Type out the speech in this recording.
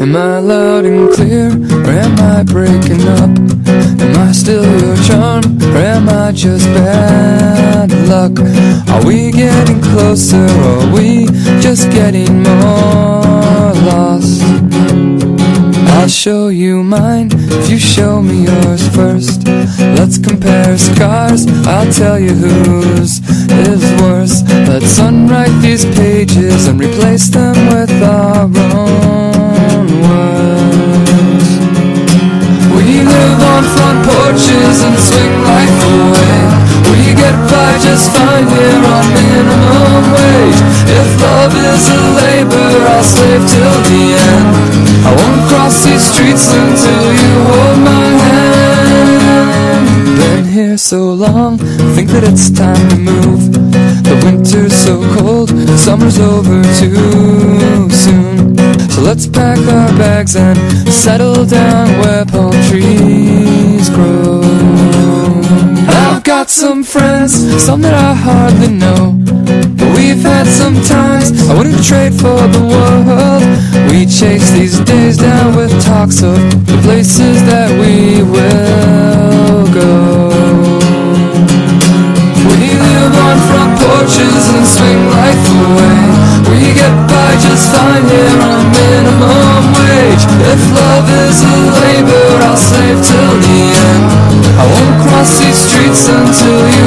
Am I loud and clear, or am I breaking up? Am I still your charm, or am I just bad luck? Are we getting closer, or are we just getting more lost? I'll show you mine if you show me yours first. Let's compare scars, I'll tell you whose is worse. Let's unwrite these pages and replace them with our own on front porches and swing life away. We get by just fine here on minimum wage. If love is a labor, I'll slave till the end. I won't cross these streets until you hold my hand. Been here so long, think that it's time to move. The winter's so cold, summer's over too soon. So let's pack bags and settle down where palm trees grow. I've got some friends, some that I hardly know. But we've had some times I wouldn't trade for the world. We chase these days down with talks of the places that we will go. We live on front porches and swing life away. We get by just fine here If love is a labor, I'll save till the end. I won't cross these streets until you